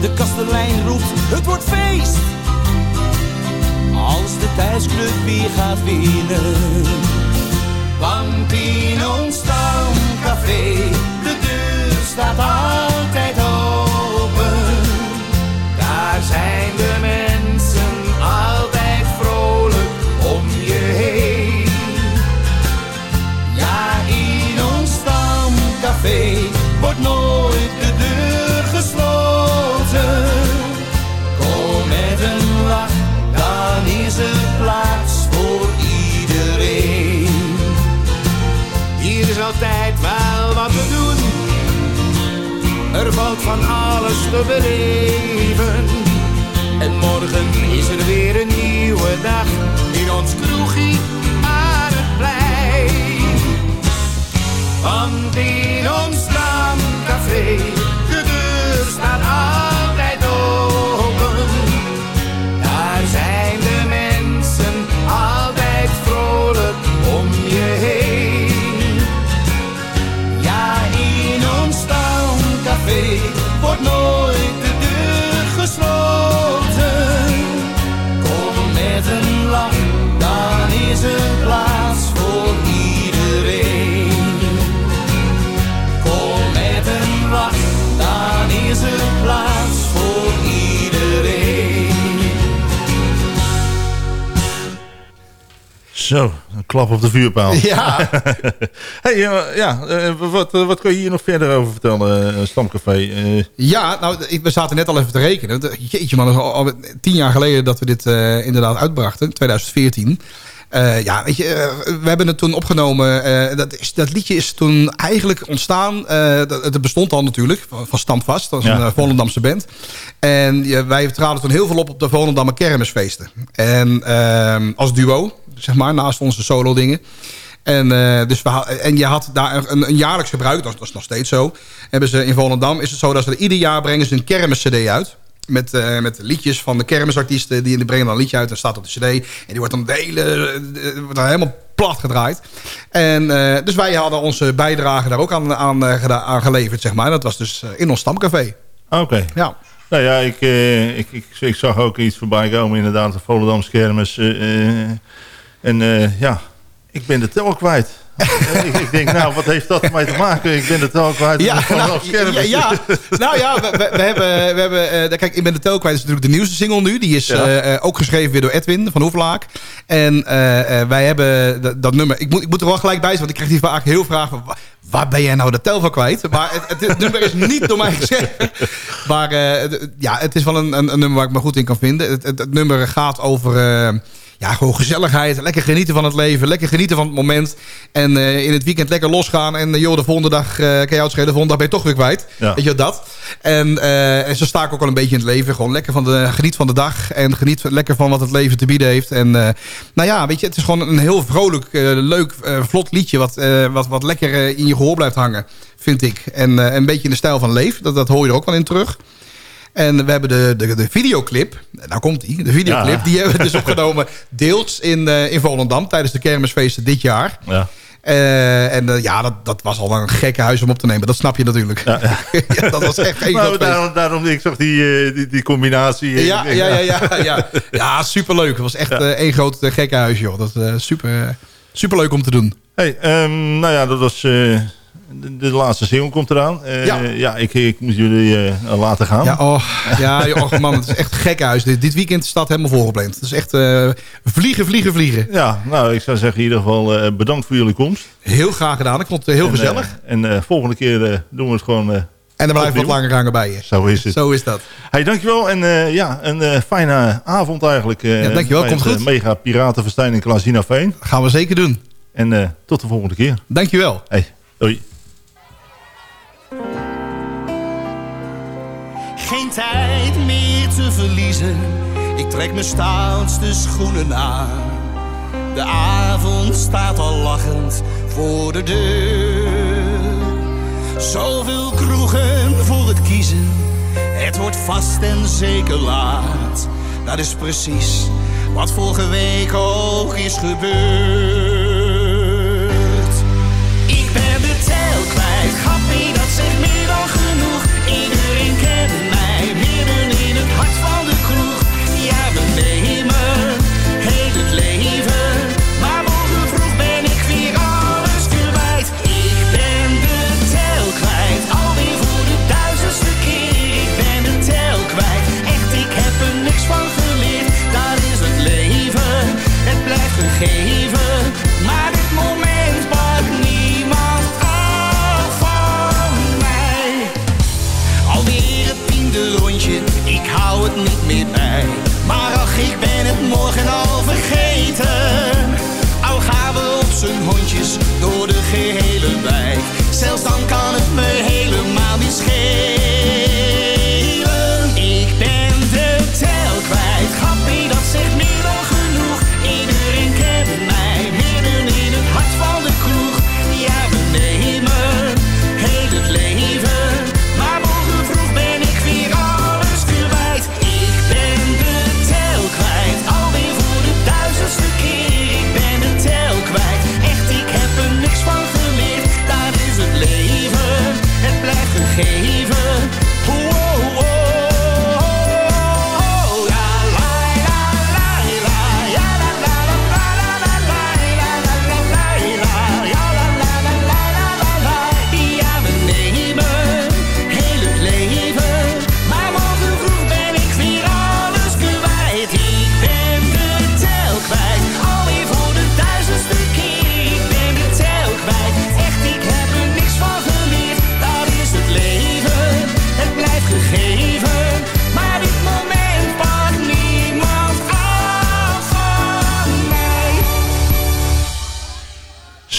De kastelein roept, het wordt feest. Als de thuisclub weer gaat winnen. Want in ons stamcafé, de deur staat altijd open. Daar zijn de mensen altijd vrolijk om je heen. Ja, in ons stamcafé wordt nooit van alles te beleven. En morgen is er weer een nieuwe dag in ons kroegie aan het plein. Want in ons stamcafé, de deur staat klap op de vuurpaal. Ja, hey, eh, ja, eh, wat, eh, wat kun je hier nog verder over vertellen, Stamcafé? Ja nou, ik- we zaten net al even te rekenen. Jeetje man, dat is al, al tien jaar geleden dat we dit inderdaad uitbrachten. 2014. Eh, ja, weet je, we hebben het toen opgenomen. dat, is, dat liedje is toen eigenlijk ontstaan. dat, het bestond al natuurlijk, van, van Stamvast. Dat is Ja. een Volendamse band. En wij traden toen heel veel op op de Volendammer kermisfeesten. En ehm, als duo, zeg maar, naast onze solo dingen. En, eh, dus we en je had daar een, een jaarlijks gebruik, dat, dat is nog steeds zo. Hebben ze in Volendam is het zo dat ze er ieder jaar brengen ze een kermis-cd uit. Met, eh, met liedjes van de kermisartiesten. Die, die brengen dan een liedje uit. Dat staat op de cd. En die wordt dan de hele, wordt dan helemaal plat gedraaid. En, eh, dus wij hadden onze bijdrage daar ook aan, aan, geleverd, zeg maar. Dat was dus in ons stamcafé. Oké. Ja. Nou ja, ik, ik, ik, ik zag ook iets voorbij komen, inderdaad, de Volendamse kermis. Eh, eh, en eh, ja, ik ben de tel kwijt. ik, ik denk, nou, wat heeft dat ermee te maken? Ik ben de tel kwijt. Ja, nou, ja, ja. nou ja, we, we, hebben... We hebben eh, kijk, Ik ben de tel kwijt is natuurlijk de nieuwste single nu. Die is Ja. eh, eh, ook geschreven weer door Edwin van Hoeflaak. En eh, eh, wij hebben dat, dat nummer... Ik moet, ik moet er wel gelijk bij zijn, want ik krijg die vaak heel van, wa- Waar ben jij nou de tel van kwijt? Maar het, het, het nummer is niet door mij geschreven. Maar eh, ja, het is wel een, een, een nummer waar ik me goed in kan vinden. Het, het, het nummer gaat over... ja, gewoon gezelligheid. Lekker genieten van het leven. Lekker genieten van het moment. En eh, in het weekend lekker losgaan. En eh, joh, de volgende dag eh, kan je uitschelen. De volgende dag ben je toch weer kwijt. Ja. Weet je dat? En, en zo sta ik ook al een beetje in het leven. Gewoon lekker van de, geniet van de dag. En geniet lekker van wat het leven te bieden heeft. En nou ja, weet je, het is gewoon een heel vrolijk, leuk, vlot liedje. Wat, wat, wat lekker in je gehoor blijft hangen, vind ik. En een beetje in de stijl van Leef. Dat, dat hoor je er ook wel in terug. En we hebben de, de, de videoclip. Nou komt die. De videoclip. Ja. Die hebben we dus opgenomen deels in, eh, in Volendam. Tijdens de kermisfeesten dit jaar. Ja. Eh, en eh, ja, dat, dat was al een gekke huis om op te nemen. Dat snap je natuurlijk. Ja, dat was echt één Nou, daarom, daarom, ik zag die, die, die combinatie. Ja, ja, ja, ja, ja. ja, superleuk. Het was echt één groot gekke huis, joh. Dat is super, superleuk om te doen. Hey, ehm, nou ja, dat was... de, de laatste single komt eraan. Eh, Ja. ja. ik, ik moet jullie eh, laten gaan. Ja, oh, ja oh, man, het is echt gekke huis. Dit, dit weekend staat helemaal volgepland. Het is echt eh, vliegen, vliegen, vliegen. Ja, nou, ik zou zeggen in ieder geval bedankt voor jullie komst. Heel graag gedaan. Ik vond het heel En, gezellig. en volgende keer doen we het gewoon... en dan blijft wat langer hangen bij je. Zo is het. Zo is dat. Hey, dankjewel. En ja, een fijne avond eigenlijk. Ja, dankjewel. Komt goed. mega Piratenfestijn in Klasina Veen. Gaan we zeker doen. En tot de volgende keer. Dankjewel. Hey, doei. Verliezen. Ik trek mijn stoutste schoenen aan. De avond staat al lachend voor de deur. Zoveel kroegen voor het kiezen. Het wordt vast en zeker laat. Dat is precies wat vorige week ook is gebeurd. Geven, maar dit moment pakt niemand af van mij. Alweer het tiende rondje, ik hou het niet meer bij. Maar ach, ik ben het morgen al vergeten. Al gaan we op zijn hondjes door de gehele wijk. Zelfs dan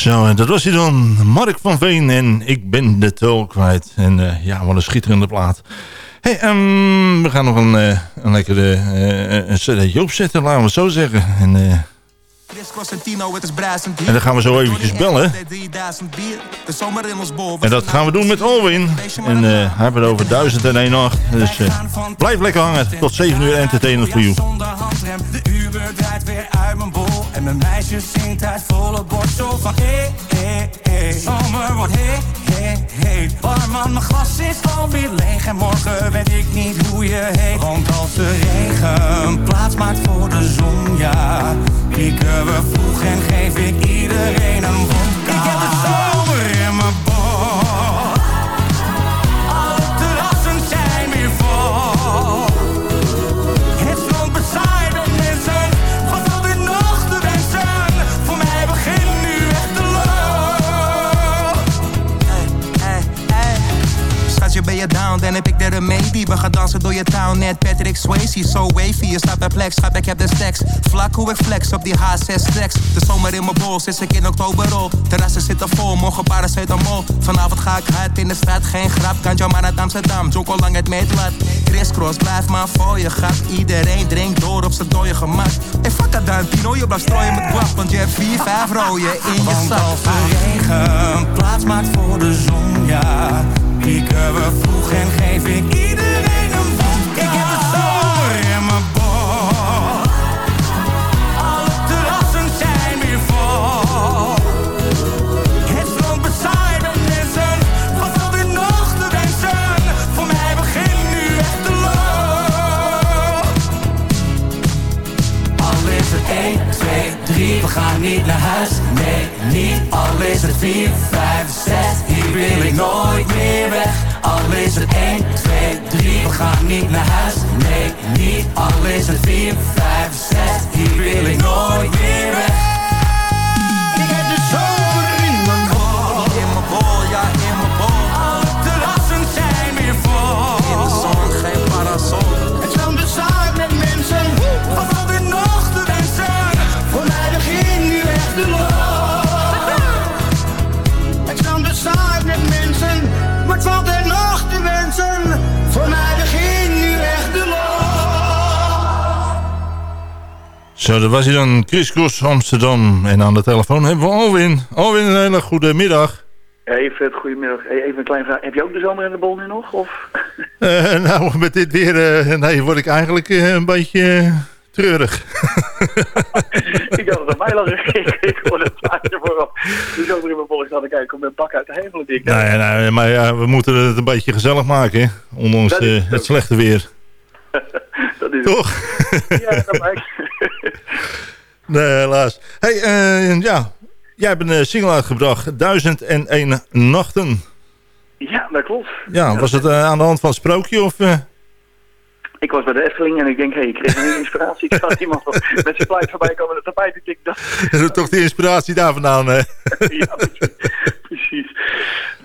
Zo, dat was hij dan. Mark van Veen en ik ben de tol kwijt. En uh, ja, wat een schitterende plaat. Hey, um, we gaan nog een, uh, een lekkere uh, een opzetten, laten we het zo zeggen. En, uh, en dan gaan we zo eventjes bellen. En dat gaan we doen met Alwin. En hij hebben het over 1001 nacht. Dus blijf lekker hangen. Tot 7 uur entertainment voor jou. De Uber draait weer uit mijn bol. En mijn meisje zingt uit volle borst zo van hey, hey, hey. Zomer wordt hey, hey. Warm aan mijn glas is alweer leeg. En morgen weet ik niet hoe je heet. Want als de regen plaats maakt voor de zon, ja. Pieken we vroeg en geef ik iedereen een vodka. Ik heb de zomer je down? Dan heb ik de remedie. We gaan dansen door je town, net Patrick Swayze. So wavy, je staat perplex, schat, ik heb de stacks. Vlak hoe ik flex op die H6 stacks. De zomer in mijn bol, sinds ik in oktober op. Terrassen zitten vol, morgen paracetamol. Vanavond ga ik hard in de stad, geen grap. Kan jou maar naar Amsterdam, jonko lang het meetlat. Crisscross, blijf maar voor je gat. Iedereen drinkt door op zijn dode gemak. Hey, fuck dat dan, Tino, je blijft strooien met guap. Want je hebt vier, vijf rooien in je zak. als de regen plaats maakt voor de zon, ja. Pieken we vroeg en geef ik iedereen een was hij dan, Chris Cross Amsterdam. En aan de telefoon hebben we Alwin. Alwin, een hele goede middag. Hey Fred, goedemiddag. Hey, even een kleine vraag. Heb je ook de zomer in de bol nu nog? Of? Eh, nou, met dit weer eh, nee, word ik eigenlijk eh, een beetje treurig. ik dacht dat het aan mij lag. ik hoorde het plaatje voorop. De zomer in mijn bol. Zat te kijken op mijn bak uit de hemel. en ik. nee, nee, maar ja, we moeten het een beetje gezellig maken, hè? ondanks is het slechte weer. Dat is Toch? Ja, dat. Nee, helaas. hey, eh, ja, jij hebt een eh, single uitgebracht, 1001 Nachten. ja, dat klopt. Ja, was het eh, aan de hand van sprookje of... Ik was bij de Efteling en ik denk, hé, hey, ik kreeg een inspiratie. Ik zag iemand met zijn fluit voorbij komen het tapijt. Ik denk, dat... Is er toch de inspiratie daar vandaan? eh? ja, precies.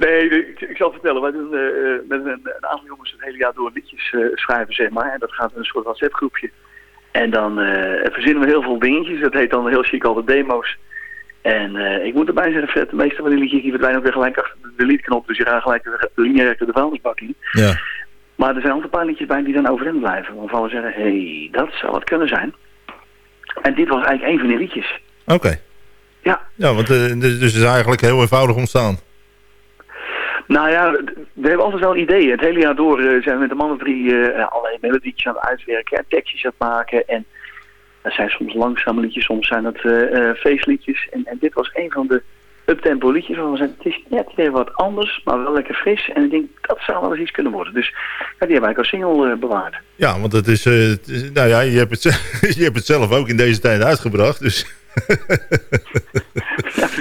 Nee, ik, ik zal vertellen. Wij doen eh, eh, met een, een aantal jongens het hele jaar door liedjes eh, schrijven, zeg maar. En dat gaat in een soort WhatsApp-groepje. En dan verzinnen we heel veel dingetjes. Dat heet dan heel chic al de demo's. En ik moet erbij zeggen, Fred, de meeste van die liedjes die verdwijnen ook weer gelijk achter de delete-knop. Dus je gaat gelijk de lineair de vuilnisbak in. Ja. Maar er zijn ook een paar liedjes bij die dan overeind blijven. Waarvan we zeggen, hé, hey, dat zou wat kunnen zijn. En dit was eigenlijk een van die liedjes. Oké. Ja. Ja, want dus dus het is eigenlijk heel eenvoudig ontstaan. Nou ja, we hebben altijd wel ideeën. Het hele jaar door eh, zijn we met de mannen drie eh, allerlei melodietjes aan het uitwerken en tekstjes aan het maken. En dat zijn soms langzame liedjes, soms zijn dat eh, eh, feestliedjes. En, en dit was een van de uptempo liedjes waarvan we zeiden, het is net weer wat anders, maar wel lekker fris. En ik denk, dat zou wel eens iets kunnen worden. Dus ja, die hebben wij als single eh, bewaard. Ja, want het is, eh, nou ja, je hebt, het, je hebt het zelf ook in deze tijd uitgebracht, dus...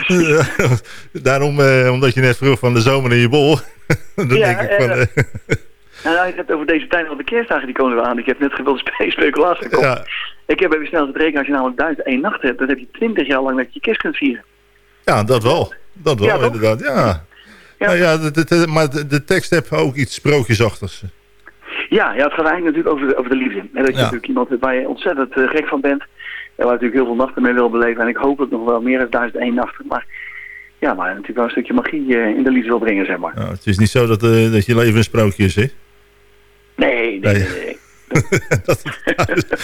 Daarom, eh, omdat je net vroeg van de zomer in je bol, dan Ja, denk ik van... eh, eh, Nou, je hebt over deze tijd van de kerstdagen, die komen we aan. Ik heb net spe- speculatie gekocht. ja, Ik heb even snel rekenen, als je namelijk 1001 nacht hebt, dan heb je 20 jaar lang dat je je kerst kunt vieren. ja, dat wel. Dat wel, Ja, inderdaad, ja. Ja. Nou ja, de, de- de- maar de, de tekst heeft ook iets sprookjesachtigs. Ja, ja, het gaat eigenlijk natuurlijk over de, over de liefde. En dat je Ja. natuurlijk iemand waar je ontzettend eh, gek van bent. En waar je natuurlijk heel veel nachten mee wil beleven. En ik hoop het nog wel meer dan 1001 nachten. Maar ja, maar natuurlijk wel een stukje magie eh, in de liefde wil brengen, zeg maar. Nou, het is niet zo dat, eh, dat je leven een sprookje is, hè? Nee, nee, Nee. nee. nee. dat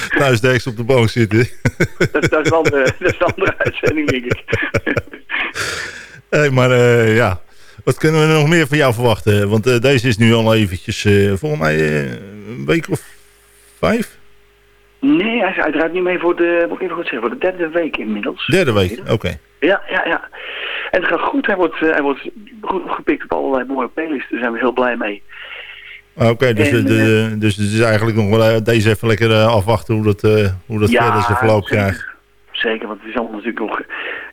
thuis, thuis op de boom zit, hè? Dat, dat, is dat is een andere uitzending, denk ik. Hey, maar eh, ja, wat kunnen we nog meer van jou verwachten? Want deze is nu al eventjes, volgens mij een week of vijf? Nee, hij, hij draait nu mee voor de, moet ik even goed zeggen, voor de derde week inmiddels. Derde week, oké. Ja, ja, ja. En het gaat goed. Hij wordt, eh, hij wordt goed opgepikt op allerlei mooie playlists. Daar zijn we heel blij mee. Ah, Oké, dus, En, eh, de, dus het is eigenlijk nog wel eh, deze even lekker afwachten hoe dat, hoe dat verder zijn verloop zeker. krijgt. Zeker, want het is allemaal natuurlijk nog...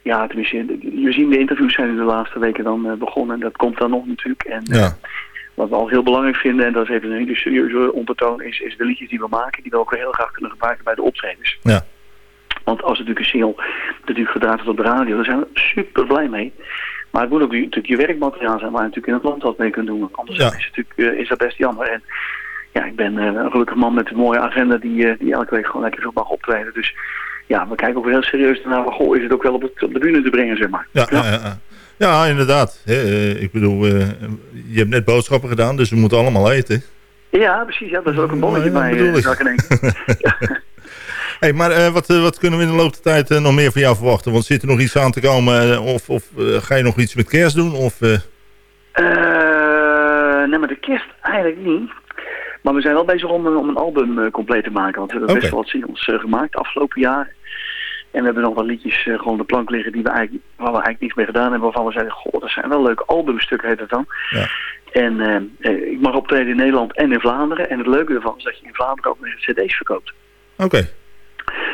Ja, tenminste, je ziet de interviews zijn de laatste weken dan begonnen. En dat komt dan nog natuurlijk. En Ja, wat we al heel belangrijk vinden, en dat is even een hele serieuze ondertoon, is, is de liedjes die we maken, die we ook heel graag kunnen gebruiken bij de optredens. ja. Want als natuurlijk een single natuurlijk gedraaid wordt op de radio, daar zijn we super blij mee. Maar het moet ook natuurlijk je werkmateriaal zijn waar je natuurlijk in het land wat mee kunt doen. Anders Ja. is, het natuurlijk, eh, is dat best jammer. En ja, ik ben eh, een gelukkig man met een mooie agenda die, eh, die elke week gewoon lekker veel mag optreden. Dus ja, we kijken ook heel serieus naar, goh, is het ook wel op, het, op de bühne te brengen, zeg maar. Ja, ja. Ja, ja. Ja, inderdaad. Eh, ik bedoel, eh, je hebt net boodschappen gedaan, dus we moeten allemaal eten. Ja, precies. Ja, daar is ook een bonnetje Ja, dat bij. bedoel eh, ik. zou ik Hey, maar wat, wat kunnen we in de loop der tijd nog meer van jou verwachten? Want zit er nog iets aan te komen? of of ga je nog iets met kerst doen? Of, nee, maar de kerst eigenlijk niet. Maar we zijn wel bezig om, een- om een album compleet te maken. Want we hebben best wel wat singles gemaakt afgelopen jaren. En we hebben nog wat liedjes eh, gewoon op de plank liggen die we eigenlijk, waar we eigenlijk niets mee gedaan hebben. Waarvan we zeiden, goh, dat zijn wel leuke albumstukken, heet het dan. Ja. En eh, eh, ik mag optreden in Nederland en in Vlaanderen. En het leuke ervan is dat je in Vlaanderen ook nog cd's verkoopt. Oké,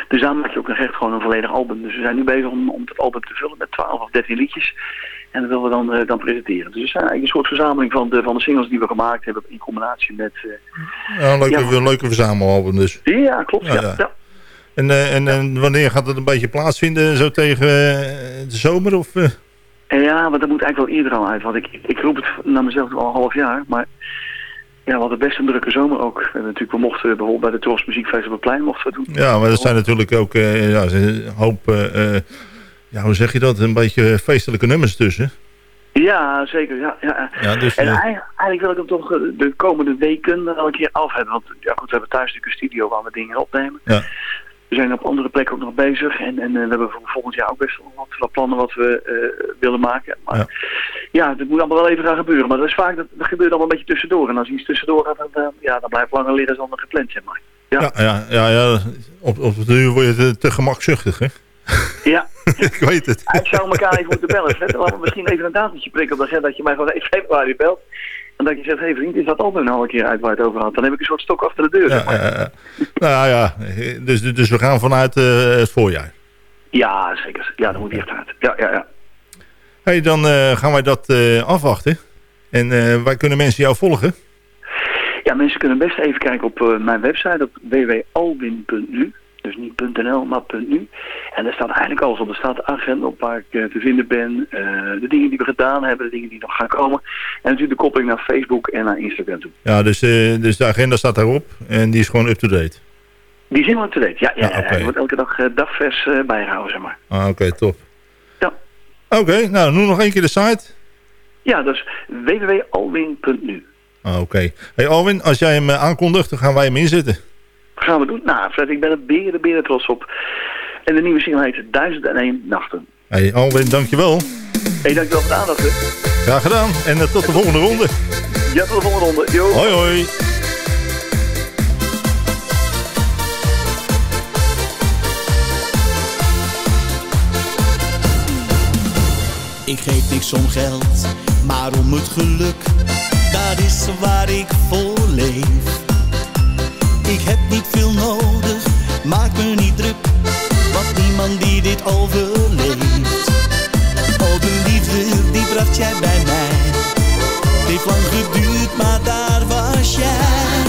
Dus daar maak je ook nog echt gewoon een volledig album. Dus we zijn nu bezig om, om het album te vullen met 12 of 13 liedjes. En dat willen we dan, dan presenteren. Dus we zijn eigenlijk een soort verzameling van de, van de singles die we gemaakt hebben in combinatie met... ja, een leuke, Ja. leuke verzamelalbum dus. ja, klopt. Ja. En, eh, en, en wanneer gaat het een beetje plaatsvinden? Zo tegen eh, de zomer? Of, eh? En ja, maar dat moet eigenlijk wel eerder al uit. Want ik, ik roep het naar mezelf al een half jaar. Maar ja, we hadden best een drukke zomer ook. We, hebben natuurlijk, we mochten bijvoorbeeld bij de Tros Muziekfeest op het plein mochten we doen. Ja, maar dat zijn natuurlijk ook ja, een hoop... ja, hoe zeg je dat? Een beetje feestelijke nummers tussen. Ja, zeker. Ja, ja. Ja, dus, En eigenlijk, eigenlijk wil ik hem toch de komende weken wel een keer af hebben. Want ja, goed, we hebben thuis natuurlijk een studio waar we dingen opnemen. Ja. We zijn op andere plekken ook nog bezig. En, en eh, we hebben voor volgend jaar ook best wel wat, wat plannen wat we eh, willen maken. Maar Ja. ja. het moet allemaal wel even gaan gebeuren. Maar dat is vaak, dat, dat gebeurt allemaal een beetje tussendoor. En als iets tussendoor gaat, dan, eh, ja, dan blijft langer liggen dan gepland, zeg maar. Ja. ja, ja, ja, ja, op, op het duur word je te, te gemakzuchtig, hè? Ja, ik weet het. ik zou elkaar even moeten bellen. Laten we misschien even een datumtje prikken op de dat je mij gewoon even februari belt. En dat je zegt, hé hey vriend, is dat album nou een keer uit waar het over had? Dan heb ik een soort stok achter de deur. Ja, zeg maar. ja, ja. nou ja, dus, dus we gaan vanuit eh, het voorjaar. Ja, zeker. Ja, dat moet die echt uit. Ja, ja, ja. hey, dan eh, gaan wij dat eh, afwachten. En eh, waar kunnen mensen jou volgen? Ja, mensen kunnen best even kijken op eh, mijn website op www.alwin.nu. Dus niet .nl, maar .nu. En daar staat eigenlijk alles op. Er staat de agenda op waar ik eh, te vinden ben. eh, de dingen die we gedaan hebben, de dingen die nog gaan komen. En natuurlijk de koppeling naar Facebook en naar Instagram toe. Ja, dus, eh, dus de agenda staat daarop en die is gewoon up-to-date. Die zijn we te weten. Ja, ja, Ja, wordt elke dag dagvers eh, bijgehouden, zeg maar. Ah, Oké, top. Ja. Oké, nou, noem nog één keer de site. Ja, dus www.alwin.nu. Ah, Oké. Hey Alwin, als jij hem aankondigt, dan gaan wij hem inzetten. Gaan we doen? Nou, Fred, ik ben er beren, beren trots op. En de nieuwe single heet 1001 Nachten. Hey Alwin, dankjewel. Hey, dankjewel voor de aandacht. Hè. Graag gedaan. En eh, tot de volgende ronde. Ja, tot de volgende ronde. Yo. Hoi, hoi. Ik geef niks om geld, maar om het geluk. Dat is waar ik voor leef. Ik heb niet veel nodig, maak me niet druk. Want niemand die dit overleeft. Oh, de liefde, die bracht jij bij mij. Het heeft lang geduurd, maar daar was jij.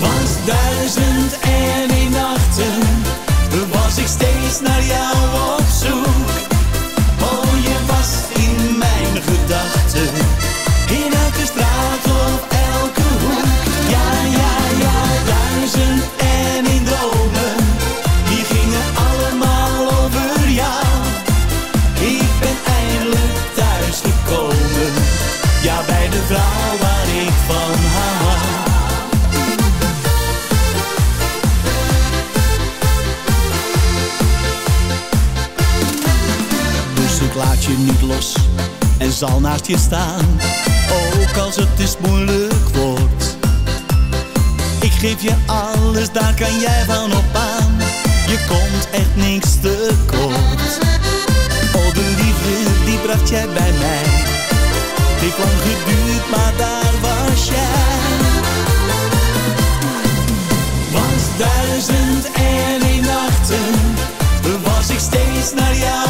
Was duizend en één nachten was ik steeds naar jou zal naast je staan, ook als het eens moeilijk wordt. Ik geef je alles, daar kan jij van op aan. Je komt echt niks te kort. Oh, de liefde, die bracht jij bij mij. Ik lang geduurd, maar daar was jij. Want duizend en een nachten was ik steeds naar jou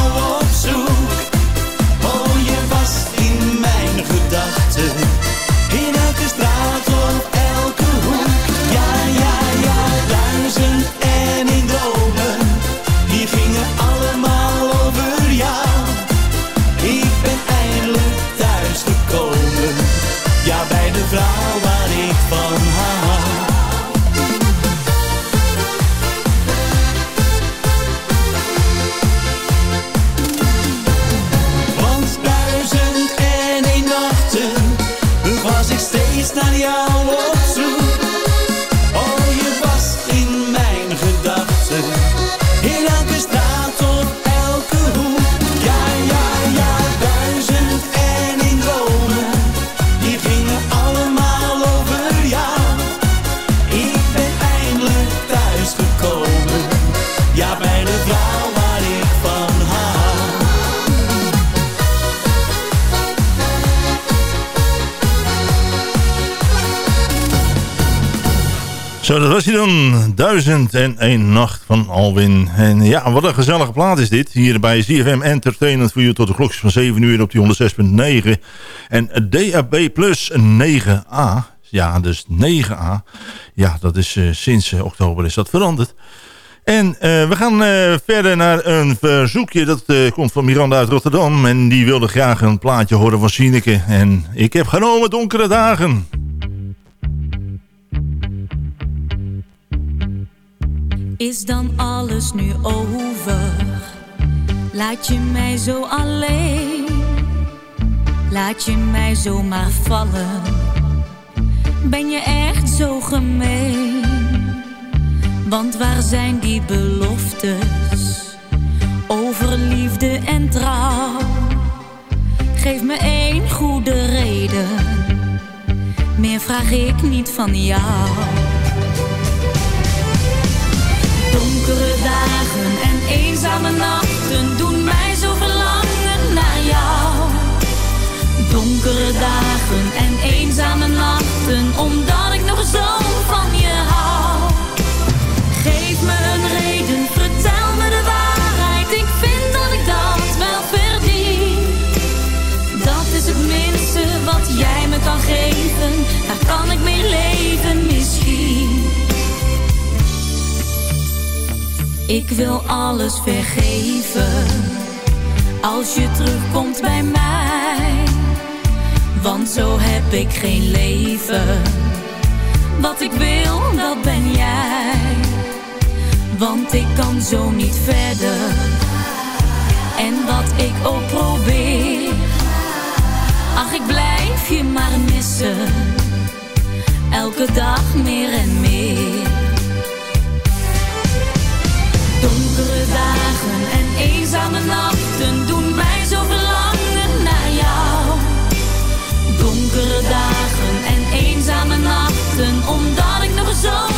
Dat was hij dan. Duizend en één nacht van Alwin. En ja, wat een gezellige plaat is dit. Hier bij ZFM Entertainment voor u tot de klokjes van 7 uur op die 106.9. En DAB Plus 9A. Ja, dus 9A. Ja, dat is eh, sinds eh, oktober is dat veranderd. En eh, we gaan verder naar een verzoekje. Dat komt van Miranda uit Rotterdam. En die wilde graag een plaatje horen van Sineke. En ik heb genomen Donkere Dagen. Is dan alles nu over? Laat je mij zo alleen? Laat je mij zomaar vallen? Ben je echt zo gemeen? Want waar zijn die beloftes over liefde en trouw? Geef me één goede reden, meer vraag ik niet van jou. Donkere dagen en eenzame nachten doen mij zo verlangen naar jou. Donkere dagen en eenzame nachten, omdat ik nog zo van je hou. Geef me een reden, vertel me de waarheid. Ik vind dat ik dat wel verdien. Dat is het minste wat jij me kan geven. Daar kan ik mee leven Ik wil alles vergeven als je terugkomt bij mij. Want zo heb ik geen leven. Wat ik wil, dat ben jij. Want ik kan zo niet verder. En wat ik ook probeer. Ach, ik blijf je maar missen. Elke dag meer en meer. Eenzame nachten doen mij zo verlangen naar jou. Donkere dagen en eenzame nachten, omdat ik nog zo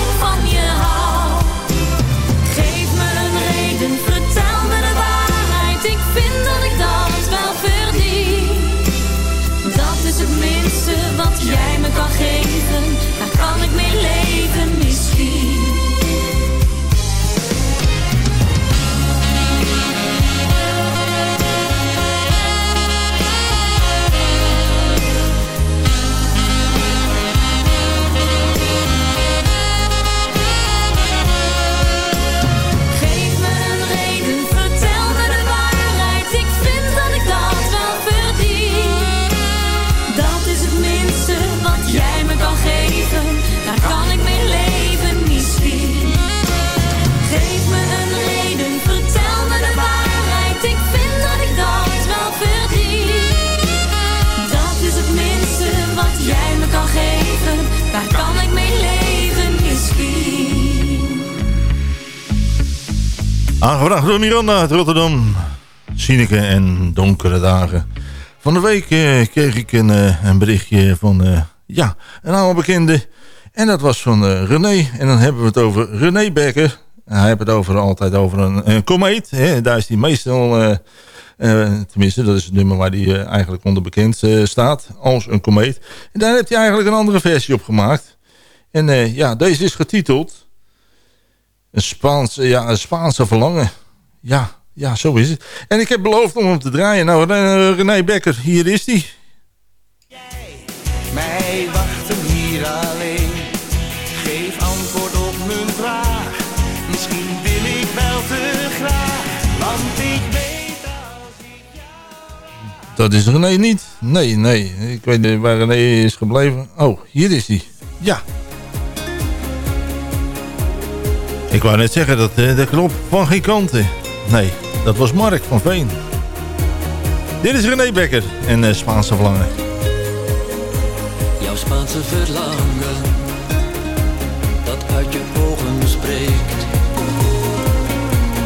Aangevraagd door Miranda uit Rotterdam. Sineke en donkere dagen. Van de week eh, kreeg ik een, eh, een berichtje van eh, ja, een oude bekende. En dat was van René. En dan hebben we het over René Becker. En hij heeft het over, altijd over een, een komeet. Hè. Daar is hij meestal... eh, eh, tenminste, dat is het nummer waar hij eigenlijk onder bekend staat. Als een komeet. En daar heeft hij eigenlijk een andere versie op gemaakt. En ja, deze is getiteld... Een Spaanse, ja, een Spaanse verlangen. Ja, ja, zo is het. En ik heb beloofd om hem te draaien. Nou, eh, René Becker, hier is hij. Mij wachten hier alleen. Geef antwoord op mijn vraag. Misschien wil ik wel te graag. Want ik weet Dat is René niet. Nee, nee. Ik weet niet waar René is gebleven. Oh, hier is hij. Ja. Ik wou net zeggen, dat eh, de knop van geen. Nee, dat was Mark van Veen. Dit is René Becker en eh, Spaanse verlangen. Jouw Spaanse verlangen dat uit je ogen spreekt.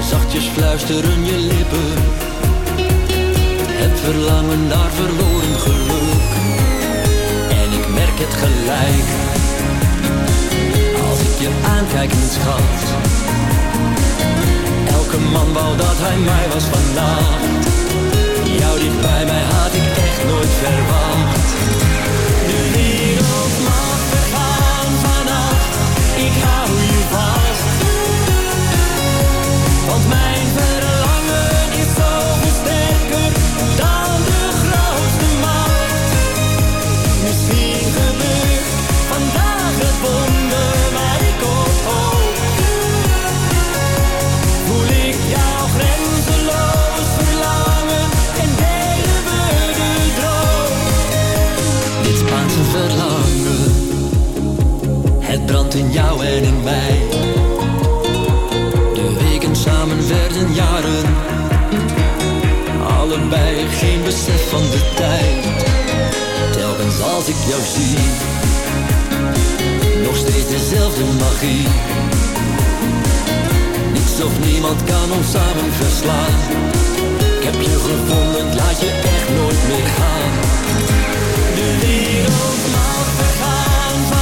Zachtjes fluisteren je lippen. Het verlangen naar verloren geluk. En ik merk het gelijk. Elke man wou dat hij mij was vannacht. Jou dicht bij mij had ik echt nooit verwacht. In jou en in mij. De weken samen werden jaren, allebei geen besef van de tijd. Telkens als ik jou zie, nog steeds dezelfde magie. Niets of niemand kan ons samen verslaan. Ik heb je gevonden, laat je echt nooit meer gaan. De wereld mag vergaan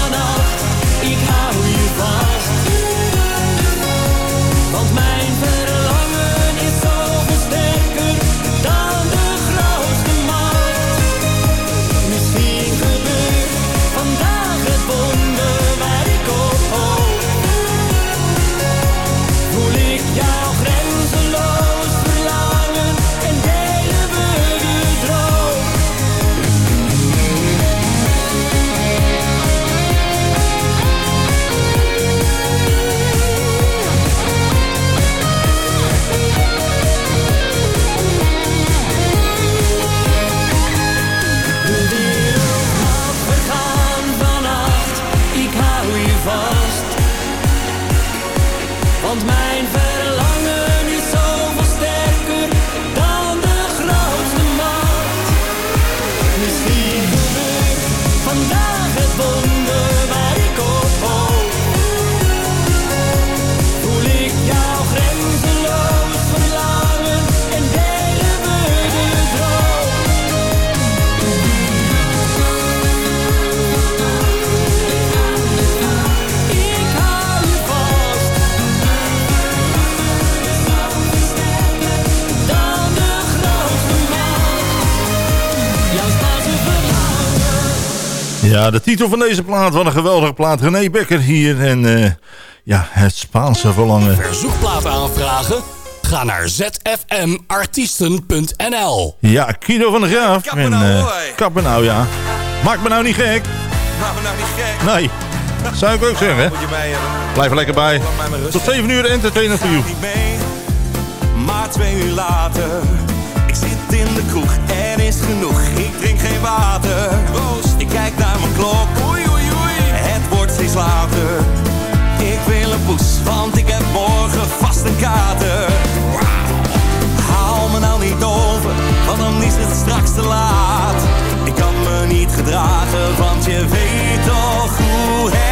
Ja, de titel van deze plaat, wat een geweldige plaat. René Becker hier en eh, ja, het Spaanse verlangen. Verzoekplaat aanvragen? Ga naar zfmartiesten.nl Ja, Kido van der Graaf. Kappen en, nou, eh, hoi. kappen nou, ja. Maak me nou niet gek. Nou, nou niet gek. Nee, zou ik ook zeggen. Moet je mij hebben. Blijf er lekker bij. Tot 7 uur entertainer voor mee, maar twee uur later. Ik zit in de kroeg, er is genoeg. Ik drink geen water. Kijk naar mijn klok. Oei, oei, oei. Het wordt steeds later. Ik wil een poes, want ik heb morgen vast een kater. Haal me nou niet over, want dan is het straks te laat. Ik kan me niet gedragen, want je weet toch hoe het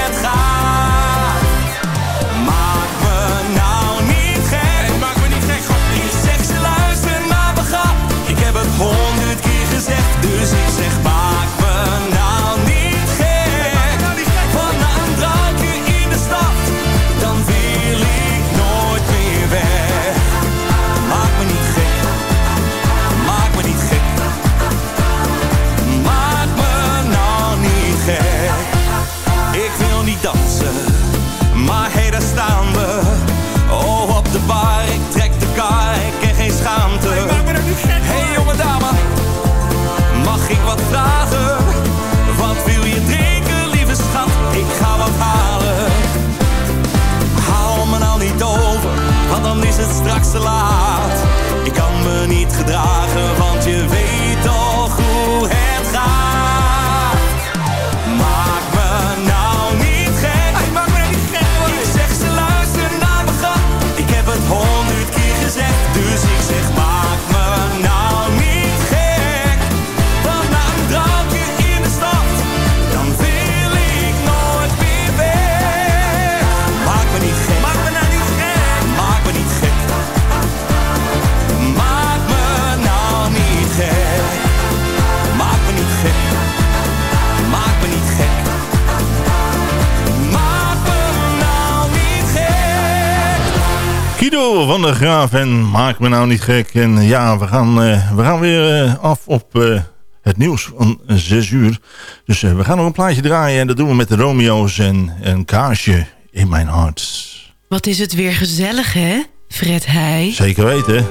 Graaf en maak me nou niet gek. En ja, we gaan, uh, we gaan weer uh, af op uh, het nieuws van 6 uur. Dus we gaan nog een plaatje draaien en dat doen we met de Romeo's en een kaarsje in mijn hart. Wat is het weer gezellig, hè, Fred Heij? Zeker weten.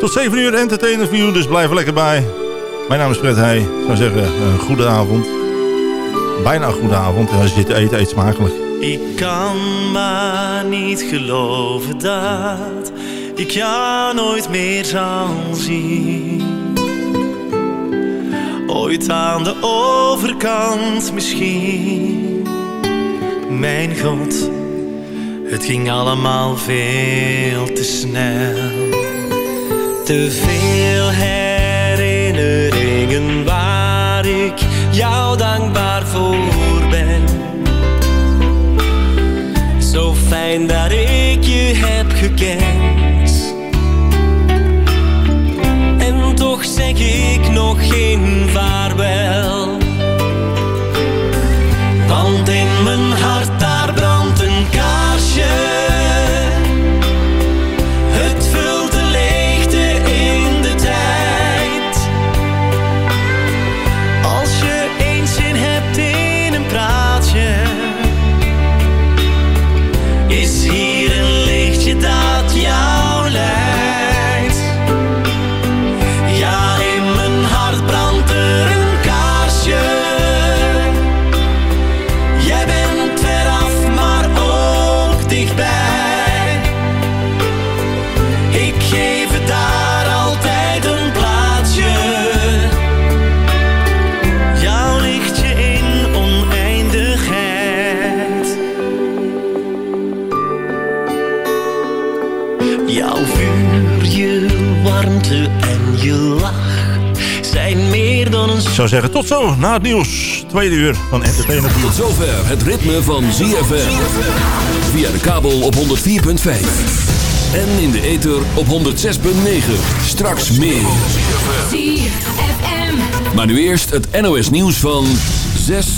Tot 7 uur entertainer voor u, dus blijf er lekker bij. Mijn naam is Fred Heij. Ik zou zeggen, een goede avond. Bijna een goede avond. Als je zit eten, eet smakelijk. Ik kan maar niet geloven dat ik jou nooit meer zal zien. Ooit aan de overkant misschien. Mijn God, het ging allemaal veel te snel. Te veel herinneringen jou dankbaar voor ben. Zo fijn dat ik je heb gekend. En toch zeg ik nog geen vaarwel. Zou zeggen, tot zo, na het nieuws. Tweede uur van Entertainer Tot zover het ritme van ZFM. Via de kabel op 104.5. En in de ether op 106.9. Straks meer. Maar nu eerst het NOS nieuws van 6